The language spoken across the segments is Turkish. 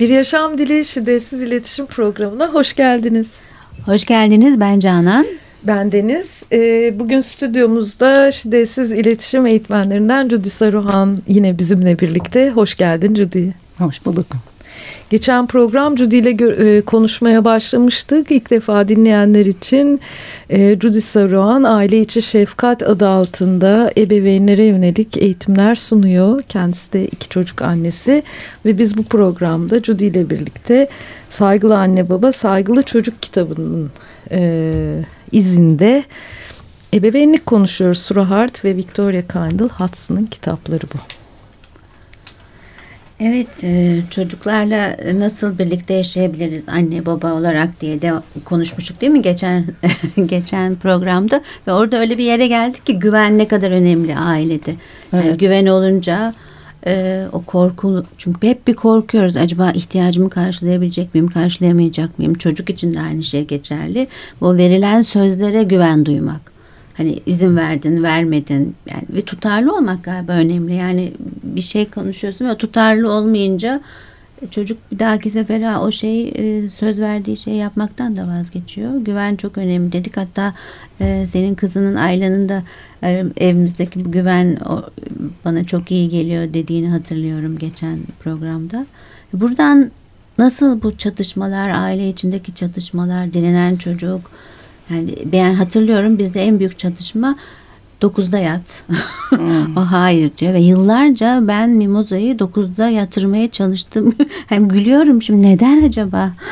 Bir Yaşam Dili Şiddetsiz İletişim Programı'na hoş geldiniz. Hoş geldiniz ben Canan. Ben Deniz. Ee, bugün stüdyomuzda şiddetsiz iletişim eğitmenlerinden Judy Saruhan yine bizimle birlikte. Hoş geldin Judy. Hoş bulduk. Geçen program Judy ile e, konuşmaya başlamıştık. İlk defa dinleyenler için e, Judy Saruhan Aile İçi Şefkat adı altında ebeveynlere yönelik eğitimler sunuyor. Kendisi de iki çocuk annesi ve biz bu programda Judy ile birlikte Saygılı Anne Baba Saygılı Çocuk kitabının e, izinde ebeveynlik konuşuyoruz. Sura Hart ve Victoria Kindle Hudson'ın kitapları bu. Evet e, çocuklarla nasıl birlikte yaşayabiliriz anne baba olarak diye de konuşmuştuk değil mi geçen geçen programda ve orada öyle bir yere geldik ki güven ne kadar önemli ailede. Yani evet. güven olunca e, o korku çünkü hep bir korkuyoruz acaba ihtiyacımı karşılayabilecek miyim karşılayamayacak mıyım çocuk için de aynı şey geçerli. Bu verilen sözlere güven duymak. Hani izin verdin, vermedin. Yani ve tutarlı olmak galiba önemli. Yani bir şey konuşuyorsun ve tutarlı olmayınca çocuk bir dahaki sefere o şey söz verdiği şey yapmaktan da vazgeçiyor. Güven çok önemli dedik. Hatta e, senin kızının Ayla'nın da e, evimizdeki bu güven bana çok iyi geliyor dediğini hatırlıyorum geçen programda. Buradan nasıl bu çatışmalar, aile içindeki çatışmalar, direnen çocuk, yani ben hatırlıyorum bizde en büyük çatışma 9'da yat. Hmm. o hayır diyor ve yıllarca ben Mimoza'yı 9'da yatırmaya çalıştım. Hem gülüyorum şimdi neden acaba?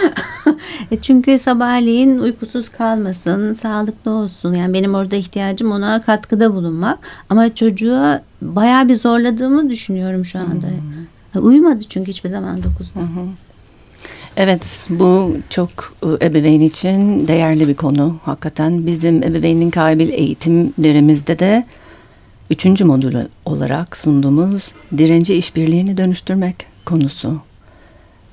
E çünkü sabahleyin uykusuz kalmasın, sağlıklı olsun. Yani benim orada ihtiyacım ona katkıda bulunmak. Ama çocuğa bayağı bir zorladığımı düşünüyorum şu anda. Hmm. Uyumadı çünkü hiçbir zaman 9'da. Hmm. Evet bu çok e, ebeveyn için değerli bir konu. Hakikaten bizim ebeveynlik kabil eğitimlerimizde de üçüncü modül olarak sunduğumuz direnci işbirliğini dönüştürmek konusu.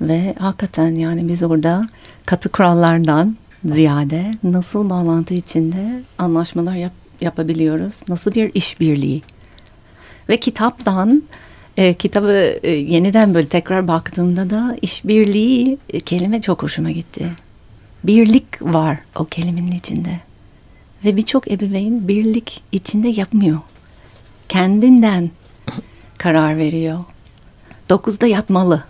Ve hakikaten yani biz orada katı kurallardan ziyade nasıl bağlantı içinde anlaşmalar yap, yapabiliyoruz? Nasıl bir işbirliği? Ve kitaptan e, kitabı e, yeniden böyle tekrar baktığımda da işbirliği e, kelime çok hoşuma gitti. Birlik var o kelimenin içinde. Ve birçok ebeveyn birlik içinde yapmıyor. Kendinden karar veriyor. Dokuzda yatmalı.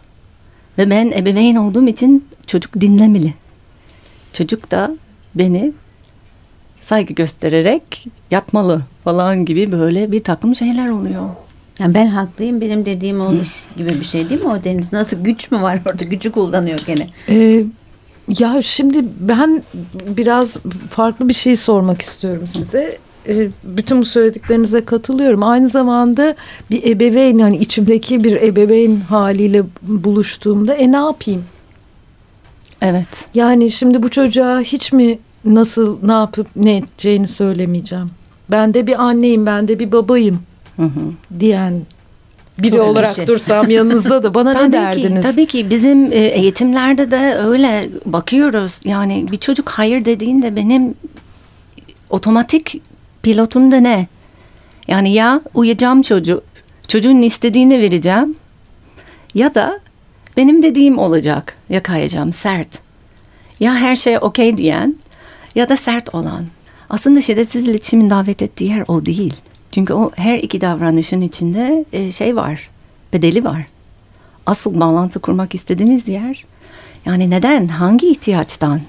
Ve ben ebeveyn olduğum için çocuk dinlemeli. Çocuk da beni saygı göstererek yatmalı falan gibi böyle bir takım şeyler oluyor. Yani ben haklıyım benim dediğim olur gibi bir şey değil mi o Deniz? Nasıl güç mü var orada? Gücü kullanıyor gene. Ee, ya şimdi ben biraz farklı bir şey sormak istiyorum size. Ee, bütün bu söylediklerinize katılıyorum. Aynı zamanda bir ebeveyn hani içimdeki bir ebeveyn haliyle buluştuğumda e ne yapayım? Evet. Yani şimdi bu çocuğa hiç mi nasıl ne yapıp ne edeceğini söylemeyeceğim. Ben de bir anneyim, ben de bir babayım hı hı. diyen biri Çok olarak şey. dursam yanınızda da bana ne derdiniz? Ki, tabii ki bizim e, eğitimlerde de öyle bakıyoruz. Yani bir çocuk hayır dediğinde benim otomatik pilotum da ne? Yani ya uyacağım çocuk, çocuğun istediğini vereceğim ya da benim dediğim olacak. Ya kayacağım sert. Ya her şey okey diyen ya da sert olan. Aslında şiddetsiz iletişimin davet ettiği yer o değil. Çünkü o her iki davranışın içinde e, şey var, bedeli var. Asıl bağlantı kurmak istediğimiz yer, yani neden, hangi ihtiyaçtan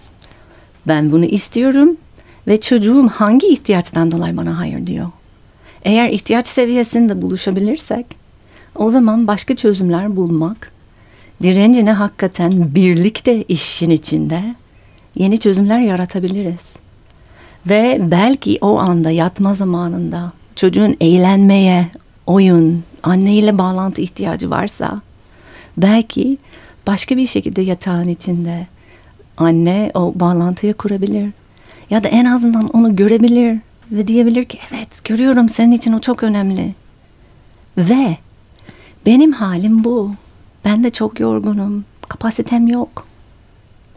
ben bunu istiyorum ve çocuğum hangi ihtiyaçtan dolayı bana hayır diyor. Eğer ihtiyaç seviyesinde buluşabilirsek, o zaman başka çözümler bulmak, direncine hakikaten birlikte işin içinde yeni çözümler yaratabiliriz. Ve belki o anda yatma zamanında çocuğun eğlenmeye, oyun, anneyle bağlantı ihtiyacı varsa belki başka bir şekilde yatağın içinde anne o bağlantıyı kurabilir. Ya da en azından onu görebilir ve diyebilir ki evet görüyorum senin için o çok önemli. Ve benim halim bu. Ben de çok yorgunum. Kapasitem yok.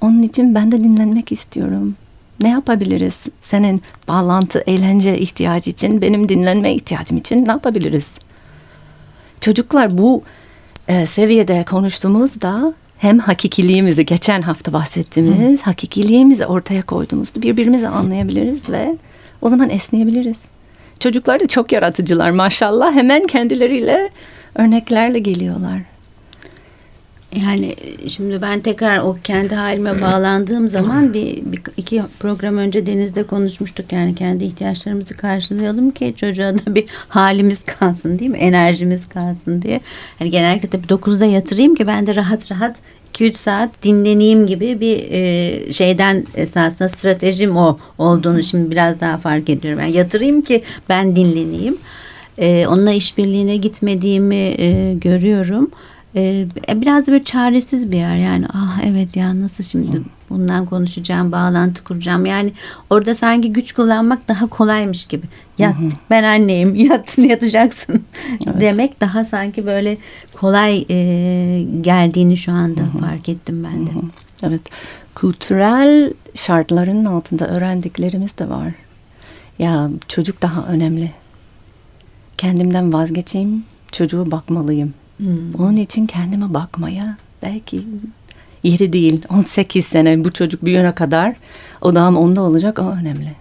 Onun için ben de dinlenmek istiyorum ne yapabiliriz? Senin bağlantı, eğlence ihtiyacı için, benim dinlenme ihtiyacım için ne yapabiliriz? Çocuklar bu e, seviyede konuştuğumuzda hem hakikiliğimizi geçen hafta bahsettiğimiz Hı. hakikiliğimizi ortaya koyduğumuzda birbirimizi anlayabiliriz ve o zaman esneyebiliriz. Çocuklar da çok yaratıcılar maşallah hemen kendileriyle örneklerle geliyorlar. Yani şimdi ben tekrar o kendi halime bağlandığım zaman bir, bir iki program önce Deniz'de konuşmuştuk yani kendi ihtiyaçlarımızı karşılayalım ki çocuğa da bir halimiz kalsın değil mi enerjimiz kalsın diye. Hani genellikle tabii 9'da yatırayım ki ben de rahat rahat 2-3 saat dinleneyim gibi bir e, şeyden esasında stratejim o olduğunu şimdi biraz daha fark ediyorum. Yani yatırayım ki ben dinleneyim. E, onunla işbirliğine gitmediğimi e, görüyorum. Ee, biraz da böyle çaresiz bir yer. Yani ah evet ya nasıl şimdi bundan konuşacağım bağlantı kuracağım? Yani orada sanki güç kullanmak daha kolaymış gibi. Yat ben anneyim yat yatacaksın. Evet. demek daha sanki böyle kolay e, geldiğini şu anda fark ettim ben de. Evet. Kültürel şartların altında öğrendiklerimiz de var. Ya çocuk daha önemli. Kendimden vazgeçeyim çocuğu bakmalıyım Hmm. Onun için kendime bakmaya belki yeri değil. 18 sene bu çocuk büyüyene kadar odağım onda olacak o önemli.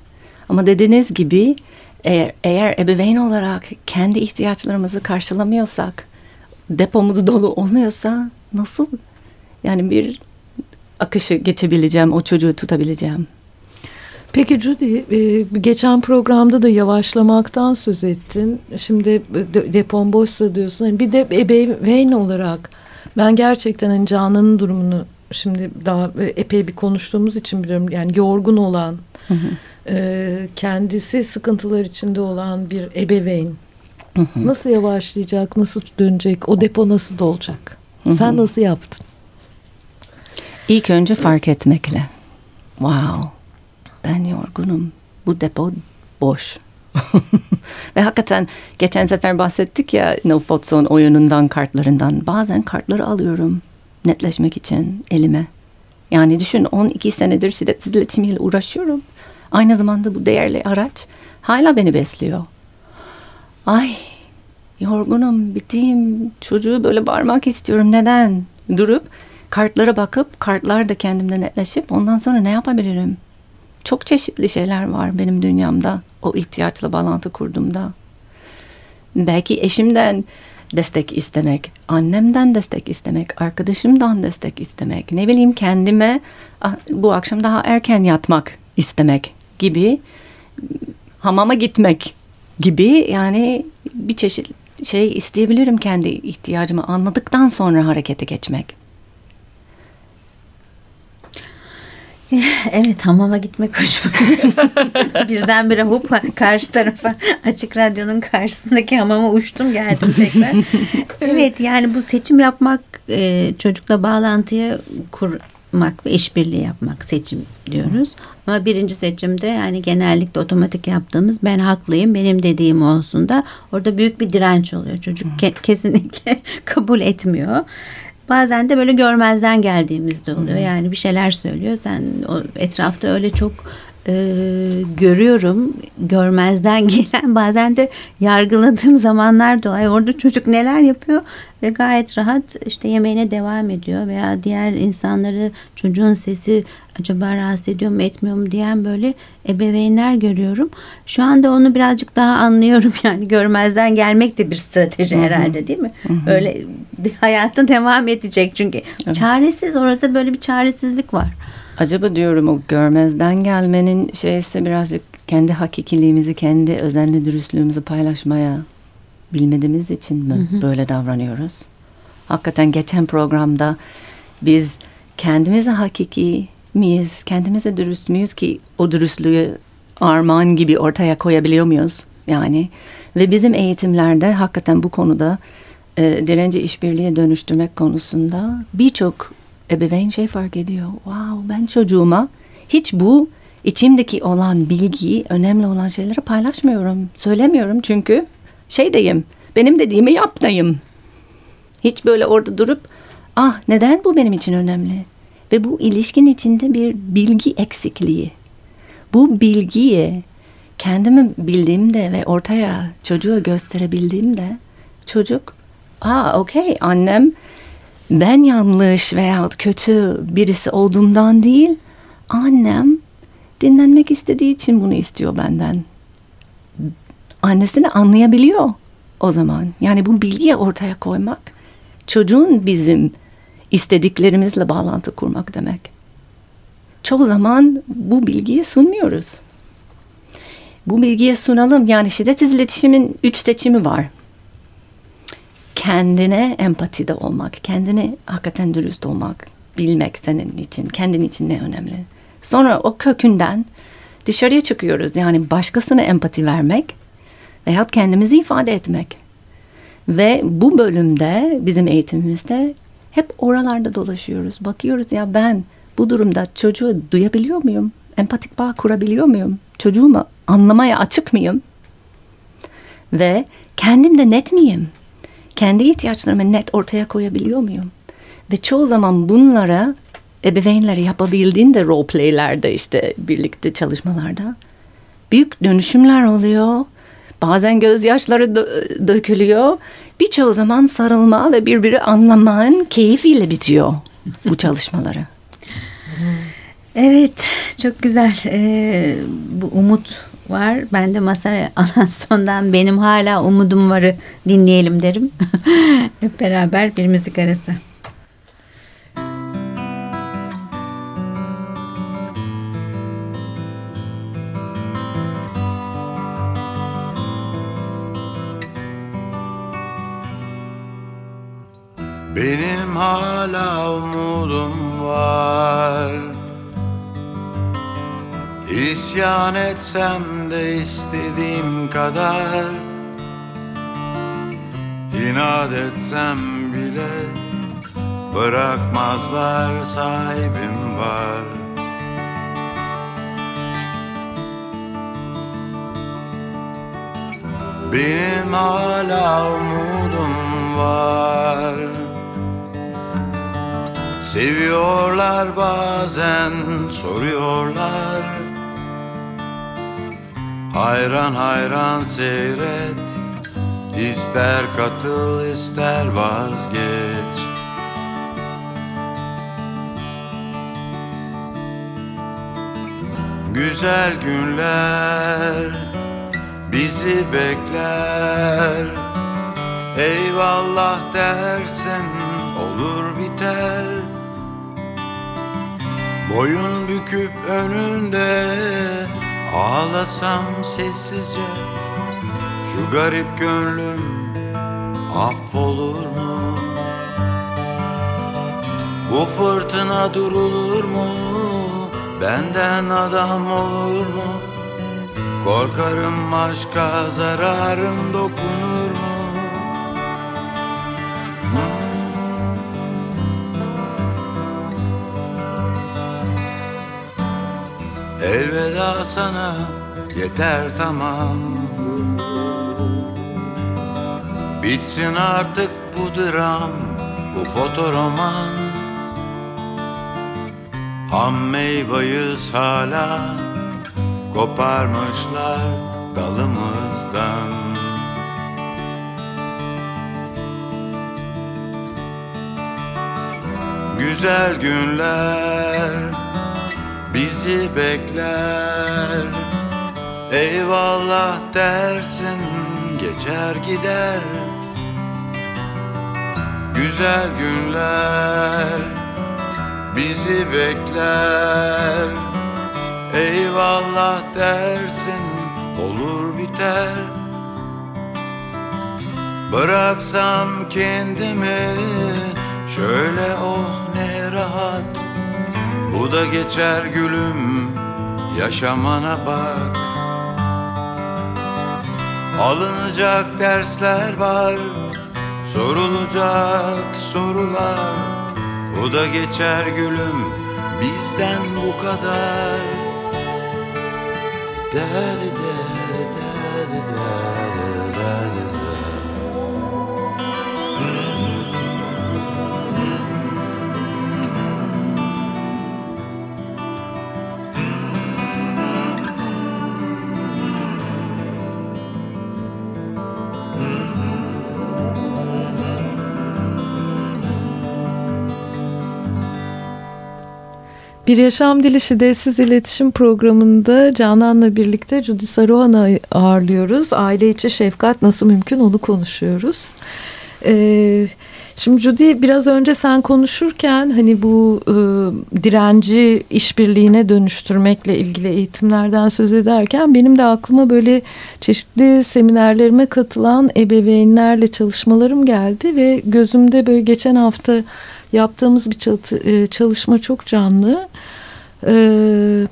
Ama dediğiniz gibi eğer, eğer ebeveyn olarak kendi ihtiyaçlarımızı karşılamıyorsak depomuz dolu olmuyorsa nasıl yani bir akışı geçebileceğim o çocuğu tutabileceğim. Peki Judy, e, geçen programda da yavaşlamaktan söz ettin. Şimdi depon boşsa diyorsun. Hani bir de ebeveyn olarak ben gerçekten hani Canan'ın durumunu şimdi daha e, epey bir konuştuğumuz için biliyorum. Yani yorgun olan, hı hı. E, kendisi sıkıntılar içinde olan bir ebeveyn. Hı hı. Nasıl yavaşlayacak, nasıl dönecek, o depo nasıl dolacak? Hı hı. Sen nasıl yaptın? İlk önce fark etmekle. Wow ben yorgunum. Bu depo boş. Ve hakikaten geçen sefer bahsettik ya No Fotson oyunundan kartlarından. Bazen kartları alıyorum netleşmek için elime. Yani düşün 12 senedir şiddetsiz iletişimiyle uğraşıyorum. Aynı zamanda bu değerli araç hala beni besliyor. Ay yorgunum, biteyim, çocuğu böyle bağırmak istiyorum. Neden? Durup kartlara bakıp kartlar da kendimde netleşip ondan sonra ne yapabilirim? Çok çeşitli şeyler var benim dünyamda o ihtiyaçla bağlantı kurduğumda. Belki eşimden destek istemek, annemden destek istemek, arkadaşımdan destek istemek, ne bileyim kendime ah, bu akşam daha erken yatmak istemek gibi hamama gitmek gibi yani bir çeşit şey isteyebilirim kendi ihtiyacımı anladıktan sonra harekete geçmek. Evet hamama gitmek hoşuma Birdenbire hop karşı tarafa açık radyonun karşısındaki hamama uçtum geldim tekrar. evet yani bu seçim yapmak e, çocukla bağlantıya kurmak ve işbirliği yapmak seçim diyoruz. Ama birinci seçimde yani genellikle otomatik yaptığımız ben haklıyım benim dediğim olsun da orada büyük bir direnç oluyor. Çocuk ke- kesinlikle kabul etmiyor. Bazen de böyle görmezden geldiğimizde oluyor. Yani bir şeyler söylüyor. Sen o etrafta öyle çok e, görüyorum görmezden gelen bazen de yargıladığım zamanlar da ay orada çocuk neler yapıyor ve gayet rahat işte yemeğine devam ediyor veya diğer insanları çocuğun sesi acaba rahatsız ediyor mu etmiyor mu diyen böyle ebeveynler görüyorum. Şu anda onu birazcık daha anlıyorum yani görmezden gelmek de bir strateji Hı-hı. herhalde değil mi? Hı-hı. Öyle hayatın devam edecek çünkü evet. çaresiz orada böyle bir çaresizlik var. Acaba diyorum o görmezden gelmenin şeysi birazcık kendi hakikiliğimizi, kendi özenli dürüstlüğümüzü paylaşmaya bilmediğimiz için mi hı hı. böyle davranıyoruz? Hakikaten geçen programda biz kendimize hakiki miyiz, kendimize dürüst müyüz ki o dürüstlüğü armağan gibi ortaya koyabiliyor muyuz? Yani ve bizim eğitimlerde hakikaten bu konuda e, direnci işbirliğe dönüştürmek konusunda birçok ebeveyn şey fark ediyor. Wow ben çocuğuma hiç bu içimdeki olan bilgiyi, önemli olan şeyleri paylaşmıyorum. Söylemiyorum çünkü şey diyeyim, benim dediğimi yap dayım. Hiç böyle orada durup ah neden bu benim için önemli? Ve bu ilişkin içinde bir bilgi eksikliği. Bu bilgiyi kendimi bildiğimde ve ortaya çocuğa gösterebildiğimde çocuk ah okey annem ben yanlış veya kötü birisi olduğumdan değil, annem dinlenmek istediği için bunu istiyor benden. Annesini anlayabiliyor o zaman. Yani bu bilgiyi ortaya koymak çocuğun bizim istediklerimizle bağlantı kurmak demek. Çoğu zaman bu bilgiyi sunmuyoruz. Bu bilgiyi sunalım. Yani şiddetsiz iletişimin üç seçimi var. Kendine empatide olmak, kendine hakikaten dürüst olmak, bilmek senin için, kendin için ne önemli. Sonra o kökünden dışarıya çıkıyoruz. Yani başkasına empati vermek veyahut kendimizi ifade etmek. Ve bu bölümde bizim eğitimimizde hep oralarda dolaşıyoruz. Bakıyoruz ya ben bu durumda çocuğu duyabiliyor muyum? Empatik bağ kurabiliyor muyum? Çocuğumu anlamaya açık mıyım? Ve kendim de net miyim? Kendi ihtiyaçlarımı net ortaya koyabiliyor muyum? Ve çoğu zaman bunlara ebeveynleri yapabildiğinde role play'lerde işte birlikte çalışmalarda büyük dönüşümler oluyor. Bazen gözyaşları dö- dökülüyor. Birçoğu zaman sarılma ve birbiri anlamanın keyfiyle bitiyor bu çalışmaları. Evet, çok güzel. Ee, bu umut var. Ben de Masar Alanson'dan benim hala umudum varı dinleyelim derim. Hep beraber bir müzik arası. Benim hala umudum var İsyan etsem de istediğim kadar. İnat etsem bile Bırakmazlar sahibim var. Benim hala umudum var. Seviyorlar bazen soruyorlar Hayran hayran seyret. İster katıl ister vazgeç. Güzel günler bizi bekler. Eyvallah dersen olur biter. Boyun büküp önünde ağlasam sessizce Şu garip gönlüm affolur mu? Bu fırtına durulur mu? Benden adam olur mu? Korkarım aşka zararım dokunur Elveda sana yeter tamam. Bitsin artık bu dram, bu fotoroman. Ham meyvayız hala Koparmışlar dalımızdan. Güzel günler bizi bekler. Eyvallah dersin geçer gider. Güzel günler bizi bekler. Eyvallah dersin olur biter. Bıraksam kendimi şöyle oh ne rahat Bu da geçer gülüm yaşamana bak. Alınacak dersler var Sorulacak sorular. Bu da geçer gülüm bizden bu kadar. Deri deri deri deri Bir Yaşam Dili Şiddetsiz İletişim programında Canan'la birlikte Judy Saruhan'ı ağırlıyoruz. Aile içi şefkat nasıl mümkün onu konuşuyoruz. Ee, şimdi Judy biraz önce sen konuşurken hani bu e, direnci işbirliğine dönüştürmekle ilgili eğitimlerden söz ederken benim de aklıma böyle çeşitli seminerlerime katılan ebeveynlerle çalışmalarım geldi ve gözümde böyle geçen hafta yaptığımız bir e, çalışma çok canlı. Ee,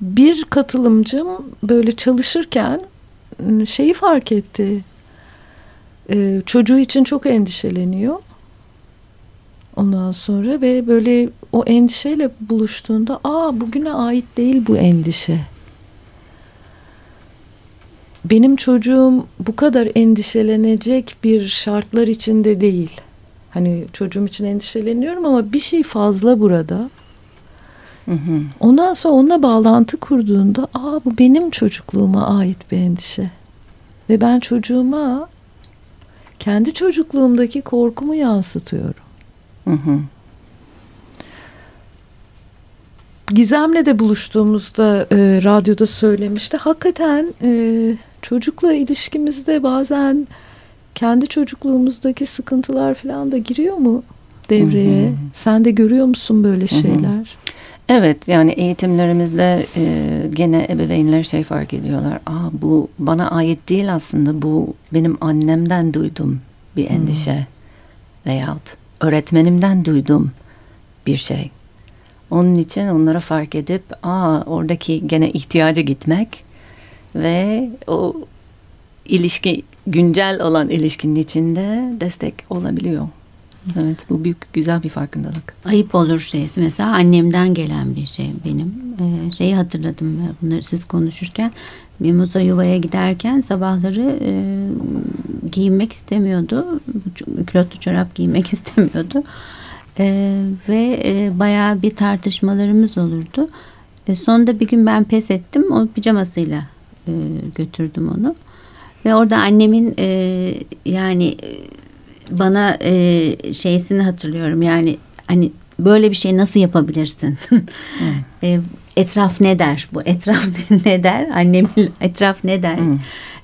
bir katılımcım böyle çalışırken ıı, şeyi fark etti. Ee, çocuğu için çok endişeleniyor. Ondan sonra ve böyle o endişeyle buluştuğunda aa bugüne ait değil bu endişe. Benim çocuğum bu kadar endişelenecek bir şartlar içinde değil. Hani çocuğum için endişeleniyorum ama bir şey fazla burada. Hı hı. Ondan sonra onunla bağlantı kurduğunda aa bu benim çocukluğuma ait bir endişe. Ve ben çocuğuma kendi çocukluğumdaki korkumu yansıtıyorum. Hı hı. Gizem'le de buluştuğumuzda e, radyoda söylemişti. Hakikaten e, çocukla ilişkimizde bazen kendi çocukluğumuzdaki sıkıntılar falan da giriyor mu devreye? Hı hı. Sen de görüyor musun böyle şeyler? Hı hı. Evet yani eğitimlerimizde e, gene ebeveynler şey fark ediyorlar. Aa, bu bana ait değil aslında bu benim annemden duydum bir endişe hmm. veyahut öğretmenimden duydum bir şey. Onun için onlara fark edip aa oradaki gene ihtiyaca gitmek ve o ilişki güncel olan ilişkinin içinde destek olabiliyor. Evet bu büyük güzel bir farkındalık. Ayıp olur şeysi mesela annemden gelen bir şey benim. Ee, şeyi hatırladım bunları siz konuşurken. Mimoza yuvaya giderken sabahları e, giyinmek istemiyordu. Külotlu çorap giymek istemiyordu. E, ve e, bayağı bir tartışmalarımız olurdu. E, sonunda bir gün ben pes ettim. O pijamasıyla e, götürdüm onu. Ve orada annemin e, yani bana e, şeysini hatırlıyorum. Yani hani böyle bir şey nasıl yapabilirsin? e, etraf ne der? Bu etraf ne der? Annemin etraf ne der? Hmm.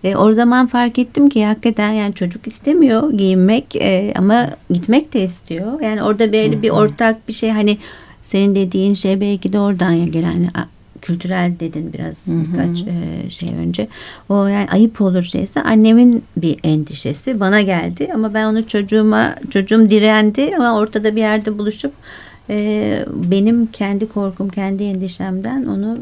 E, o zaman fark ettim ki hakikaten yani çocuk istemiyor giyinmek e, ama gitmek de istiyor. Yani orada böyle bir ortak bir şey hani senin dediğin şey belki de oradan gelen kültürel dedin biraz hı hı. birkaç e, şey önce. O yani ayıp olur şeyse annemin bir endişesi bana geldi ama ben onu çocuğuma çocuğum direndi ama ortada bir yerde buluşup e, benim kendi korkum kendi endişemden onu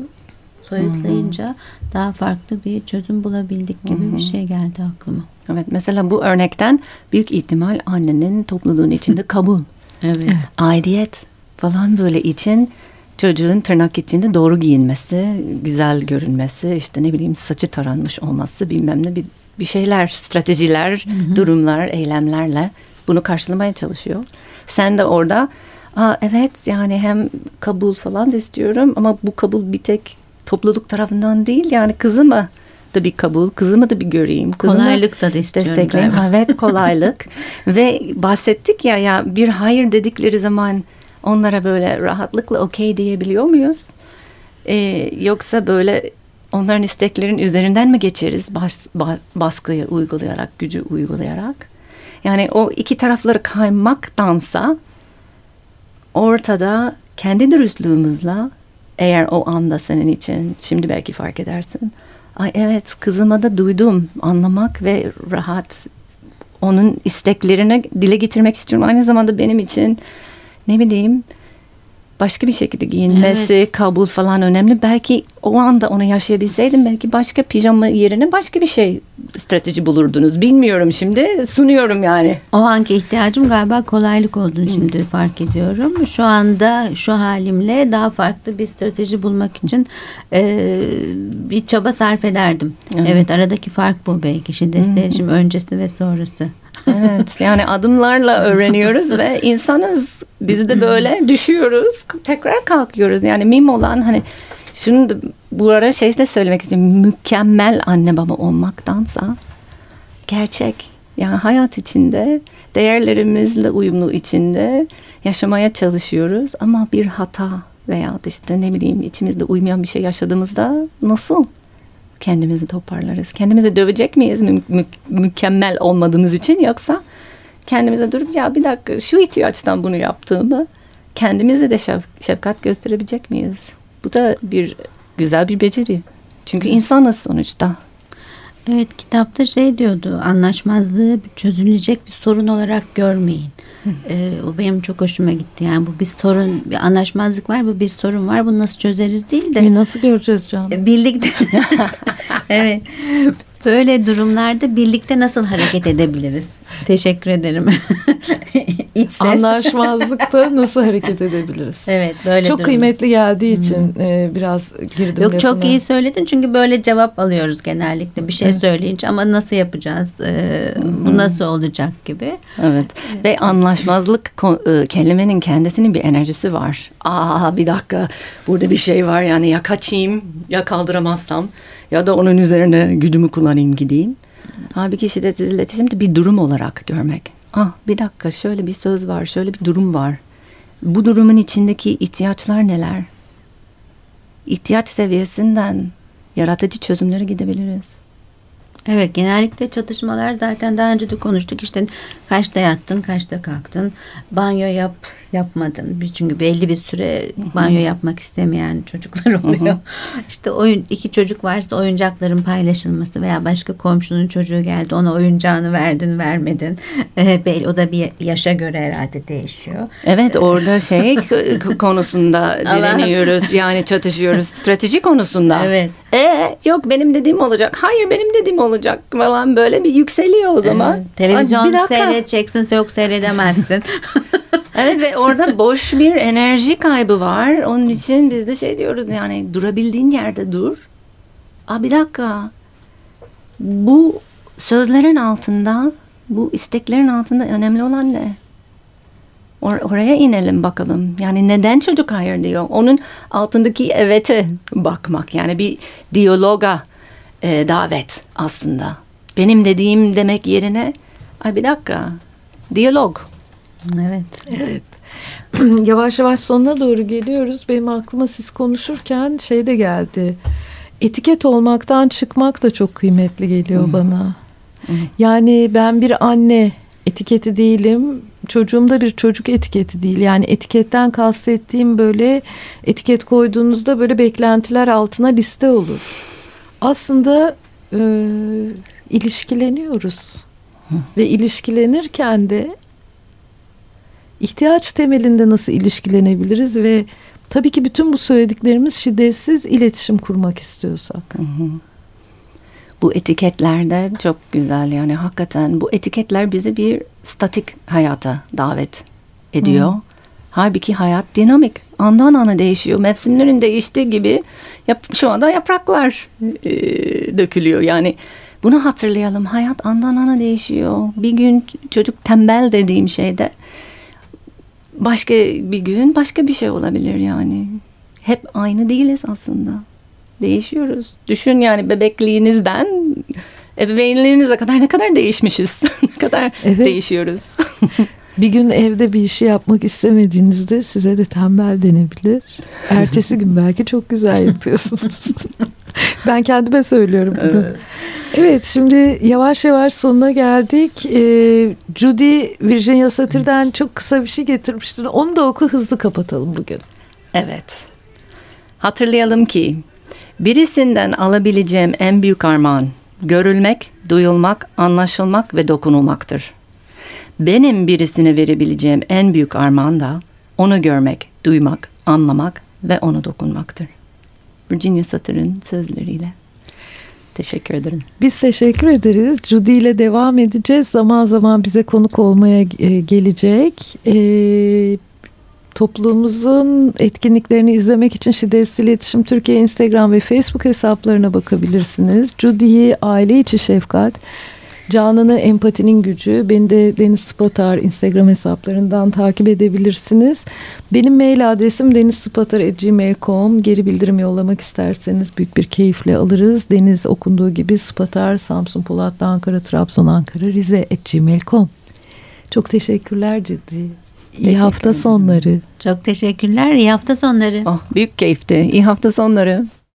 soyutlayınca hı hı. daha farklı bir çözüm bulabildik gibi hı hı. bir şey geldi aklıma. Evet mesela bu örnekten büyük ihtimal annenin topluluğun içinde kabul. Evet. Aidiyet falan böyle için çocuğun tırnak içinde doğru giyinmesi, güzel görünmesi, işte ne bileyim saçı taranmış olması bilmem ne bir, bir şeyler, stratejiler, hı hı. durumlar, eylemlerle bunu karşılamaya çalışıyor. Sen de orada Aa, evet yani hem kabul falan da istiyorum ama bu kabul bir tek topluluk tarafından değil yani kızımı da bir kabul, kızımı da bir göreyim. Kızımı kolaylık da destekleyeyim. Evet kolaylık ve bahsettik ya ya bir hayır dedikleri zaman onlara böyle rahatlıkla okey diyebiliyor muyuz? Ee, yoksa böyle onların isteklerin üzerinden mi geçeriz bas, baskıyı uygulayarak, gücü uygulayarak? Yani o iki tarafları kaymaktansa ortada kendi dürüstlüğümüzle eğer o anda senin için şimdi belki fark edersin. Ay evet kızıma da duydum anlamak ve rahat onun isteklerini dile getirmek istiyorum. Aynı zamanda benim için ne bileyim başka bir şekilde giyinmesi, evet. kabul falan önemli. Belki o anda onu yaşayabilseydim belki başka pijama yerine başka bir şey strateji bulurdunuz. Bilmiyorum şimdi sunuyorum yani. O anki ihtiyacım galiba kolaylık olduğunu şimdi fark ediyorum. Şu anda şu halimle daha farklı bir strateji bulmak için e, bir çaba sarf ederdim. Evet, evet aradaki fark bu belki. Şimdi iletişim öncesi ve sonrası. Evet yani adımlarla öğreniyoruz ve insanız. Biz de böyle düşüyoruz tekrar kalkıyoruz. Yani mim olan hani şunu da bu ara şey de söylemek istiyorum. Mükemmel anne baba olmaktansa gerçek Yani hayat içinde, değerlerimizle uyumlu içinde yaşamaya çalışıyoruz. Ama bir hata veya işte ne bileyim içimizde uymayan bir şey yaşadığımızda nasıl kendimizi toparlarız? Kendimizi dövecek miyiz mü- mü- mükemmel olmadığımız için yoksa kendimize durup ya bir dakika şu ihtiyaçtan bunu yaptığımı kendimize de şef- şefkat gösterebilecek miyiz? Bu da bir güzel bir beceri. Çünkü insanız sonuçta. Evet kitapta şey diyordu anlaşmazlığı çözülecek bir sorun olarak görmeyin. Ee, o benim çok hoşuma gitti. Yani bu bir sorun, bir anlaşmazlık var, bu bir sorun var. Bunu nasıl çözeriz değil de E, nasıl göreceğiz canım? birlikte evet böyle durumlarda birlikte nasıl hareket edebiliriz? Teşekkür ederim. İç ses. Anlaşmazlıkta nasıl hareket edebiliriz? Evet böyle Çok durum. kıymetli geldiği için e, biraz girdim Yok çok lafına. iyi söyledin çünkü böyle cevap alıyoruz genellikle bir şey söyleyince ama nasıl yapacağız Ee, bu nasıl olacak gibi. Evet. Ve anlaşmazlık e, kelimenin kendisinin bir enerjisi var. Aa bir dakika burada bir şey var yani ya kaçayım ya kaldıramazsam ya da onun üzerine gücümü kullanayım gideyim. Halbuki şiddetsiz iletişim de bir durum olarak görmek. Ah bir dakika şöyle bir söz var şöyle bir durum var. Bu durumun içindeki ihtiyaçlar neler? İhtiyaç seviyesinden yaratıcı çözümlere gidebiliriz. Evet genellikle çatışmalar zaten daha önce de konuştuk işte kaçta yattın kaçta kalktın banyo yap yapmadın çünkü belli bir süre banyo yapmak istemeyen çocuklar oluyor. işte oyun iki çocuk varsa oyuncakların paylaşılması veya başka komşunun çocuğu geldi ona oyuncağını verdin vermedin Ee, belli o da bir yaşa göre herhalde değişiyor. Evet orada şey konusunda direniyoruz yani çatışıyoruz strateji konusunda. Evet. E yok benim dediğim olacak. Hayır benim dediğim olacak falan böyle bir yükseliyor o zaman. Evet, televizyon Ay, seyredeceksin yok seyredemezsin. Evet ve orada boş bir enerji kaybı var. Onun için biz de şey diyoruz yani durabildiğin yerde dur. Aa bir dakika. Bu sözlerin altında, bu isteklerin altında önemli olan ne? Or- oraya inelim bakalım. Yani neden çocuk hayır diyor? Onun altındaki evete bakmak. Yani bir diyaloga e, davet aslında. Benim dediğim demek yerine ay bir dakika. Diyalog. Evet. Evet. yavaş yavaş sonuna doğru geliyoruz. Benim aklıma siz konuşurken şey de geldi. Etiket olmaktan çıkmak da çok kıymetli geliyor bana. Yani ben bir anne etiketi değilim. Çocuğum da bir çocuk etiketi değil. Yani etiketten kastettiğim böyle etiket koyduğunuzda böyle beklentiler altına liste olur. Aslında e, ilişkileniyoruz. Ve ilişkilenirken de ihtiyaç temelinde nasıl ilişkilenebiliriz ve tabii ki bütün bu söylediklerimiz şiddetsiz iletişim kurmak istiyorsak. Bu etiketlerde çok güzel yani hakikaten bu etiketler bizi bir statik hayata davet ediyor. Halbuki hayat dinamik. Andan ana değişiyor. Mevsimlerin değiştiği gibi yap, şu anda yapraklar e, dökülüyor. Yani bunu hatırlayalım. Hayat andan ana değişiyor. Bir gün çocuk tembel dediğim şeyde başka bir gün başka bir şey olabilir yani. Hep aynı değiliz aslında. Değişiyoruz. Düşün yani bebekliğinizden ebeveynliğinize kadar ne kadar değişmişiz. ne kadar Evet. değişiyoruz. Bir gün evde bir işi yapmak istemediğinizde size de tembel denebilir. Ertesi gün belki çok güzel yapıyorsunuz. ben kendime söylüyorum bunu. Evet şimdi yavaş yavaş sonuna geldik. Ee, Judy Virginia Satır'dan çok kısa bir şey getirmiştin. Onu da oku hızlı kapatalım bugün. Evet. Hatırlayalım ki birisinden alabileceğim en büyük armağan görülmek, duyulmak, anlaşılmak ve dokunulmaktır. Benim birisine verebileceğim en büyük armağan da onu görmek, duymak, anlamak ve onu dokunmaktır. Virginia Satır'ın sözleriyle. Teşekkür ederim. Biz teşekkür ederiz. Judy ile devam edeceğiz. Zaman zaman bize konuk olmaya e, gelecek. E, topluluğumuzun etkinliklerini izlemek için Şiddetsiz İletişim Türkiye Instagram ve Facebook hesaplarına bakabilirsiniz. Judy'yi aile içi şefkat Canan'ı empatinin gücü. Beni de Deniz Spatar Instagram hesaplarından takip edebilirsiniz. Benim mail adresim denizspatar.gmail.com. Geri bildirim yollamak isterseniz büyük bir keyifle alırız. Deniz okunduğu gibi Spatar, Samsun, Polatlı, Ankara, Trabzon, Ankara, Rize gmail.com. Çok teşekkürler ciddi. İyi hafta sonları. Çok teşekkürler. İyi hafta sonları. Oh, büyük keyifti. İyi hafta sonları.